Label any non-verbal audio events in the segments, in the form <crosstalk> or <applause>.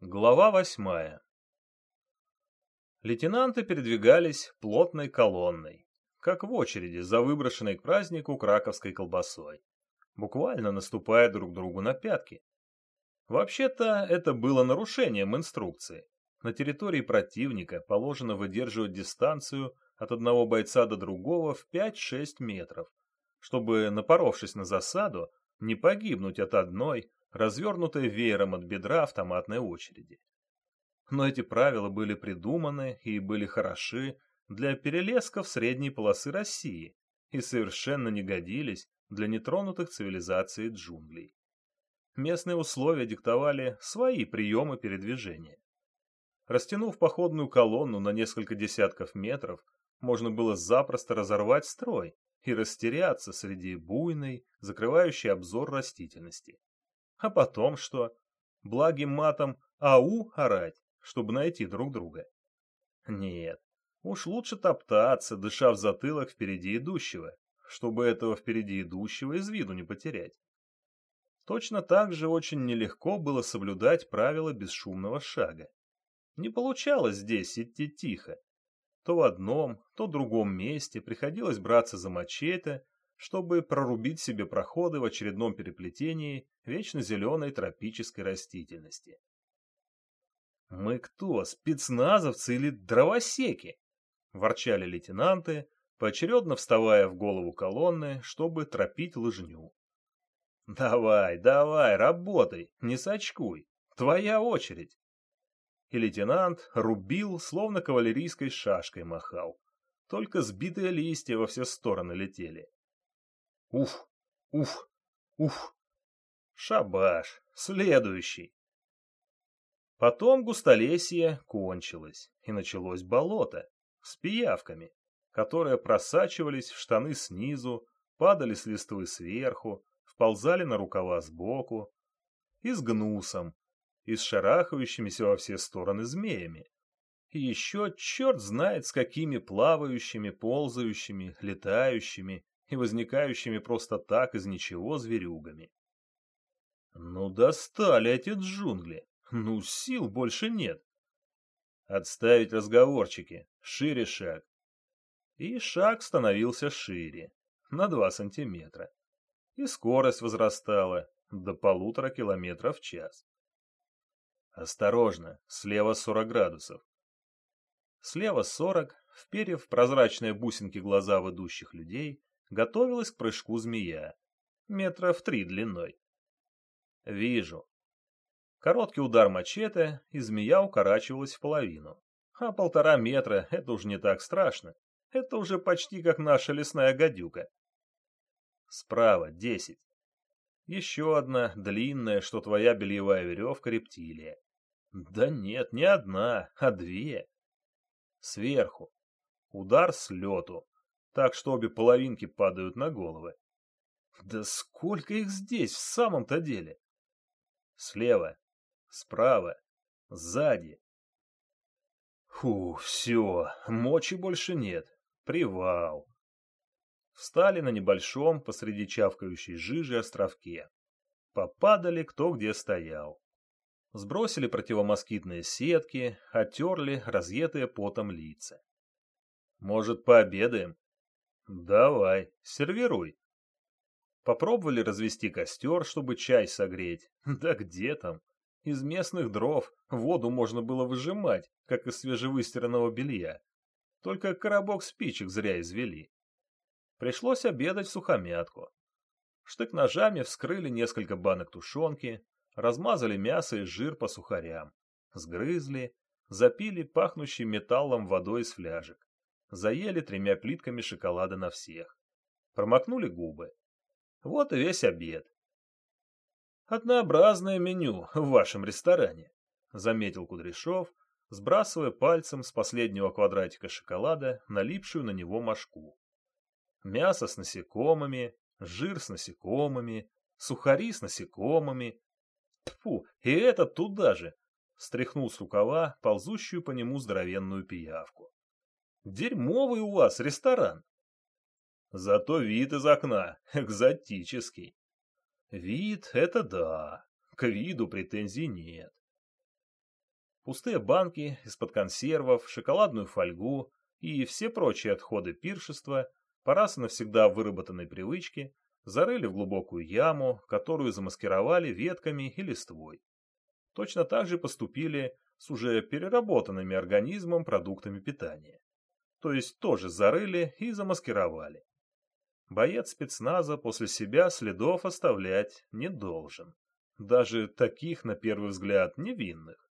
Глава восьмая Лейтенанты передвигались плотной колонной, как в очереди за выброшенной к празднику краковской колбасой, буквально наступая друг другу на пятки. Вообще-то это было нарушением инструкции. На территории противника положено выдерживать дистанцию от одного бойца до другого в 5-6 метров, чтобы, напоровшись на засаду, не погибнуть от одной, развернутой веером от бедра автоматной очереди. Но эти правила были придуманы и были хороши для перелесков средней полосы России и совершенно не годились для нетронутых цивилизацией джунглей. Местные условия диктовали свои приемы передвижения. Растянув походную колонну на несколько десятков метров, можно было запросто разорвать строй и растеряться среди буйной, закрывающей обзор растительности. А потом что? Благим матом «ау» орать, чтобы найти друг друга. Нет, уж лучше топтаться, дыша в затылок впереди идущего, чтобы этого впереди идущего из виду не потерять. Точно так же очень нелегко было соблюдать правила бесшумного шага. Не получалось здесь идти тихо. То в одном, то в другом месте приходилось браться за мачете, чтобы прорубить себе проходы в очередном переплетении вечно зеленой тропической растительности. «Мы кто, спецназовцы или дровосеки?» – ворчали лейтенанты, поочередно вставая в голову колонны, чтобы тропить лыжню. «Давай, давай, работай, не сочкуй, твоя очередь!» И лейтенант рубил, словно кавалерийской шашкой махал. Только сбитые листья во все стороны летели. Уф, уф, уф. Шабаш, следующий. Потом густолесье кончилось, и началось болото с пиявками, которые просачивались в штаны снизу, падали с листвы сверху, вползали на рукава сбоку, и с гнусом, и с шарахающимися во все стороны змеями. И еще черт знает с какими плавающими, ползающими, летающими и возникающими просто так из ничего зверюгами. Ну достали эти джунгли, ну сил больше нет. Отставить разговорчики, шире шаг. И шаг становился шире, на два сантиметра. И скорость возрастала до полутора километров в час. Осторожно, слева 40 градусов. Слева 40, вперев прозрачные бусинки глаза в идущих людей, готовилась к прыжку змея, метров три длиной. Вижу. Короткий удар мачете, и змея укорачивалась в половину. А полтора метра — это уж не так страшно. Это уже почти как наша лесная гадюка. Справа — десять. Еще одна, длинная, что твоя бельевая веревка рептилия. Да нет, не одна, а две. Сверху. Удар с лету так что обе половинки падают на головы. Да сколько их здесь в самом-то деле? Слева, справа, сзади. Фу, все, мочи больше нет. Привал. Встали на небольшом посреди чавкающей жижи островке. Попадали кто где стоял. Сбросили противомоскитные сетки, оттерли разъетые потом лица. Может, пообедаем? Давай, сервируй. Попробовали развести костер, чтобы чай согреть. <laughs> Да где там? Из местных дров воду можно было выжимать, как из свежевыстиранного белья. Только коробок спичек зря извели. Пришлось обедать в сухомятку. Штык-ножами вскрыли несколько банок тушенки, размазали мясо и жир по сухарям, сгрызли, запили пахнущей металлом водой из фляжек заели тремя плитками шоколада на всех. Промокнули губы. Вот и весь обед. «Однообразное меню в вашем ресторане», — заметил Кудряшов, сбрасывая пальцем с последнего квадратика шоколада налипшую на него мошку. Мясо с насекомыми, жир с насекомыми, сухари с насекомыми. Тьфу, и это туда же! Стряхнул с рукава ползущую по нему здоровенную пиявку. Дерьмовый у вас ресторан. Зато вид из окна <laughs> экзотический. Вид — это да, к виду претензий нет. Пустые банки из-под консервов, шоколадную фольгу и все прочие отходы пиршества по раз и навсегда выработанной привычке зарыли в глубокую яму, которую замаскировали ветками и листвой. Точно так же поступили с уже переработанными организмом продуктами питания. То есть тоже зарыли и замаскировали. Боец спецназа после себя следов оставлять не должен. Даже таких, на первый взгляд, невинных.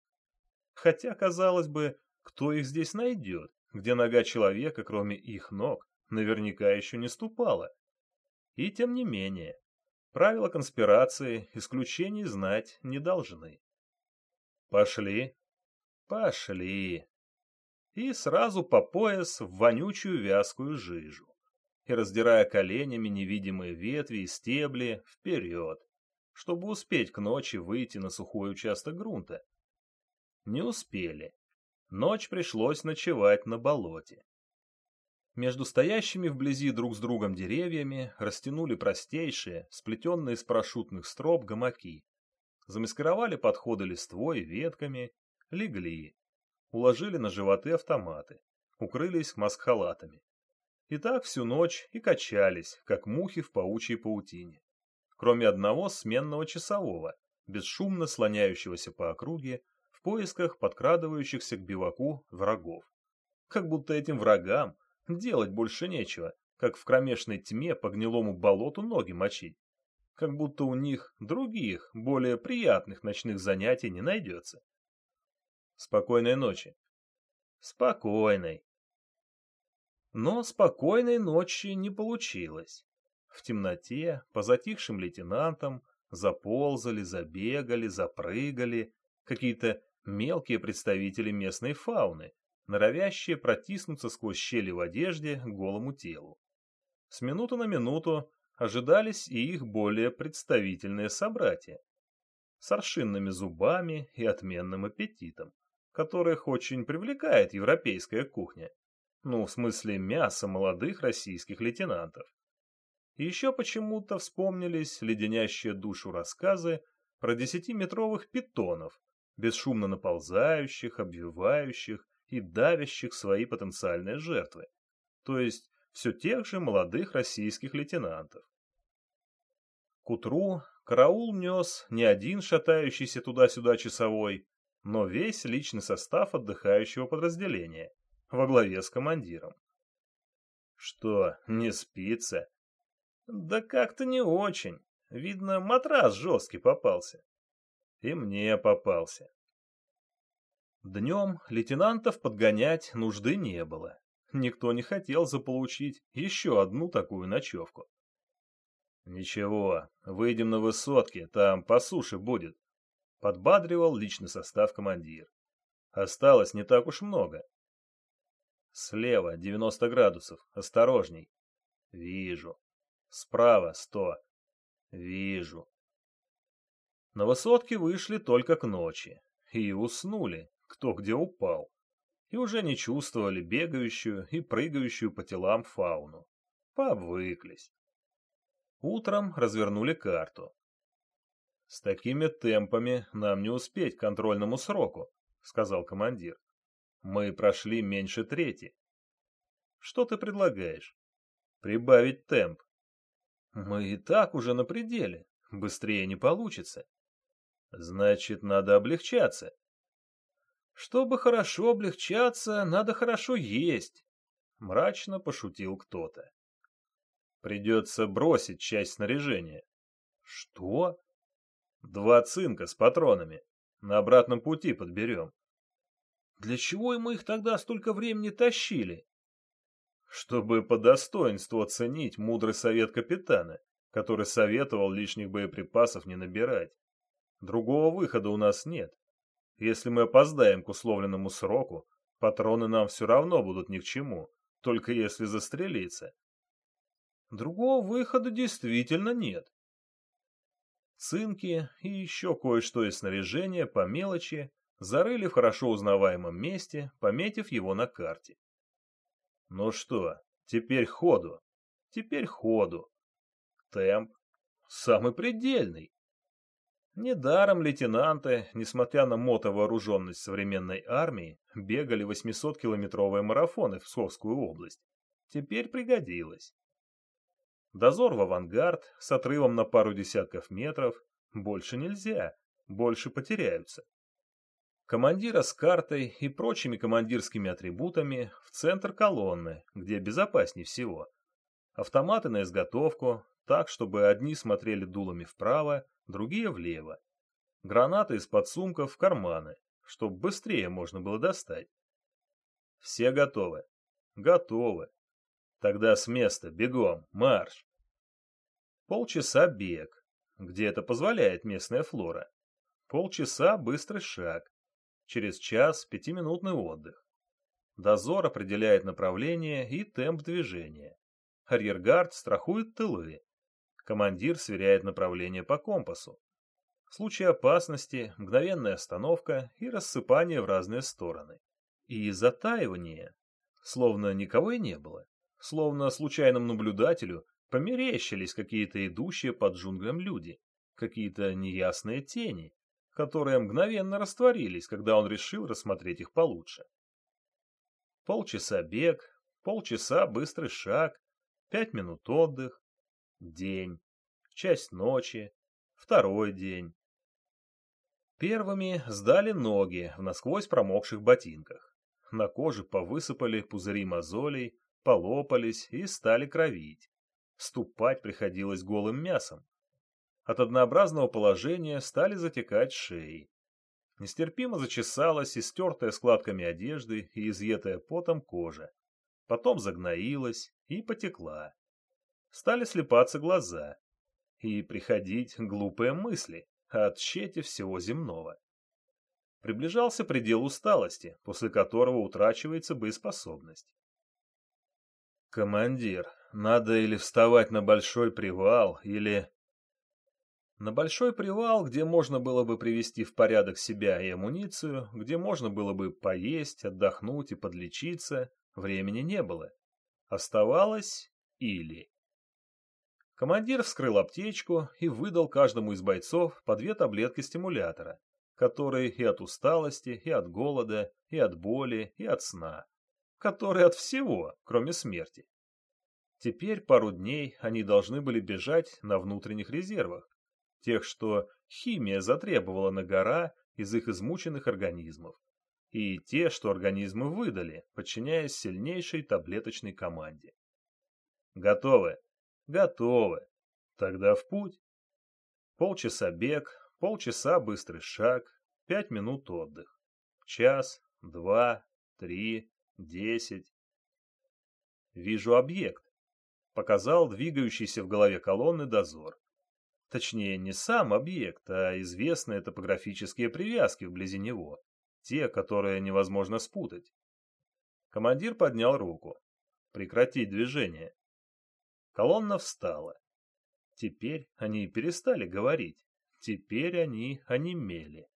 Хотя, казалось бы, кто их здесь найдет, где нога человека, кроме их ног, наверняка еще не ступала. И тем не менее, правила конспирации исключений знать не должны. Пошли. Пошли. И сразу по пояс в вонючую вязкую жижу. И раздирая коленями невидимые ветви и стебли, вперед, чтобы успеть к ночи выйти на сухой участок грунта. Не успели. Ночь пришлось ночевать на болоте. Между стоящими вблизи друг с другом деревьями растянули простейшие, сплетенные из парашютных строп гамаки. Замаскировали подходы листвой ветками, легли. Уложили на животы автоматы, укрылись маскхалатами. И так всю ночь и качались, как мухи в паучьей паутине. Кроме одного сменного часового, бесшумно слоняющегося по округе, в поисках подкрадывающихся к биваку врагов. Как будто этим врагам делать больше нечего, как в кромешной тьме по гнилому болоту ноги мочить как будто у них других, более приятных ночных занятий не найдется. Спокойной ночи. Спокойной. Но спокойной ночи не получилось. В темноте по затихшим лейтенантам заползали, забегали, запрыгали какие-то мелкие представители местной фауны, норовящие протиснуться сквозь щели в одежде к голому телу. С минуты на минуту ожидались и их более представительные собратья с аршинными зубами и отменным аппетитом, которых очень привлекает европейская кухня. Ну, в смысле мясо молодых российских лейтенантов. Еще почему-то вспомнились леденящие душу рассказы про десятиметровых питонов, бесшумно наползающих, обвивающих и давящих свои потенциальные жертвы. То есть все тех же молодых российских лейтенантов. К утру караул нес не один шатающийся туда-сюда часовой, но весь личный состав отдыхающего подразделения, во главе с командиром. Что, не спится? Да как-то не очень. Видно, матрас жесткий попался. И мне попался. Днем лейтенантов подгонять нужды не было. Никто не хотел заполучить еще одну такую ночевку. «Ничего, выйдем на высотки, там по суше будет», — подбадривал личный состав командир. «Осталось не так уж много». «Слева 90 градусов, осторожней». «Вижу». «Справа 100». «Вижу». На высотке вышли только к ночи и уснули, кто где упал, и уже не чувствовали бегающую и прыгающую по телам фауну. Пообвыклись. Утром развернули карту. «С такими темпами нам не успеть к контрольному сроку», — сказал командир. «Мы прошли меньше трети». «Что ты предлагаешь?» «Прибавить темп». «Мы и так уже на пределе. Быстрее не получится». «Значит, надо облегчаться». «Чтобы хорошо облегчаться, надо хорошо есть», — мрачно пошутил кто-то. Придется бросить часть снаряжения. Что? Два цинка с патронами. На обратном пути подберем. Для чего мы их тогда столько времени тащили? Чтобы по достоинству оценить мудрый совет капитана, который советовал лишних боеприпасов не набирать. Другого выхода у нас нет. Если мы опоздаем к условленному сроку, патроны нам все равно будут ни к чему, только если застрелиться. Другого выхода действительно нет. Цинки и еще кое-что из снаряжения по мелочи зарыли в хорошо узнаваемом месте, пометив его на карте. Ну что, теперь ходу, теперь ходу. Темп самый предельный. Недаром лейтенанты, несмотря на мотовооруженность современной армии, бегали 800-километровые марафоны в Псковскую область. Теперь пригодилось. Дозор в авангард с отрывом на пару десятков метров. Больше нельзя, больше потеряются. Командира с картой и прочими командирскими атрибутами в центр колонны, где безопаснее всего. Автоматы на изготовку, так, чтобы одни смотрели дулами вправо, другие влево. Гранаты из подсумков в карманы, чтобы быстрее можно было достать. Все готовы. Готовы. Тогда с места, бегом, марш. Полчаса бег, где это позволяет местная флора. Полчаса быстрый шаг. Через час пятиминутный отдых. Дозор определяет направление и темп движения. Арьергард страхует тылы. Командир сверяет направление по компасу. В случае опасности мгновенная остановка и рассыпание в разные стороны. И затаивание, словно никого и не было. Словно случайному наблюдателю померещились какие-то идущие под джунглям люди, какие-то неясные тени, которые мгновенно растворились, когда он решил рассмотреть их получше. Полчаса бег, полчаса быстрый шаг, пять минут отдых, день, часть ночи, второй день. Первыми сдали ноги в насквозь промокших ботинках. На коже повысыпали пузыри мозолей, полопались и стали кровить. Ступать приходилось голым мясом. От однообразного положения стали затекать шеи. Нестерпимо зачесалась истертая складками одежды и изъетая потом кожа. Потом загноилась и потекла. Стали слепаться глаза. И приходить глупые мысли о тщете всего земного. Приближался предел усталости, после которого утрачивается боеспособность. «Командир, надо или вставать на большой привал, или...» На большой привал, где можно было бы привести в порядок себя и амуницию, где можно было бы поесть, отдохнуть и подлечиться, времени не было. Оставалось или... Командир вскрыл аптечку и выдал каждому из бойцов по две таблетки стимулятора, которые и от усталости, и от голода, и от боли, и от сна который от всего, кроме смерти. Теперь пару дней они должны были бежать на внутренних резервах, тех, что химия затребовала на гора из их измученных организмов, и те, что организмы выдали, подчиняясь сильнейшей таблеточной команде. Готовы? Готовы. Тогда в путь. Полчаса бег, полчаса быстрый шаг, пять минут отдых. Час, два, три, десять. Вижу объект. Показал двигающийся в голове колонны дозор. Точнее, не сам объект, а известные топографические привязки вблизи него. Те, которые невозможно спутать. Командир поднял руку. Прекратить движение. Колонна встала. Теперь они перестали говорить. Теперь они онемели.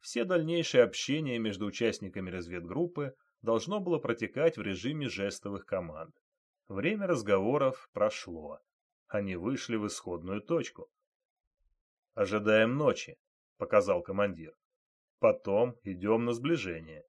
Все дальнейшее общение между участниками разведгруппы должно было протекать в режиме жестовых команд. Время разговоров прошло. Они вышли в исходную точку. «Ожидаем ночи», — показал командир. «Потом идем на сближение.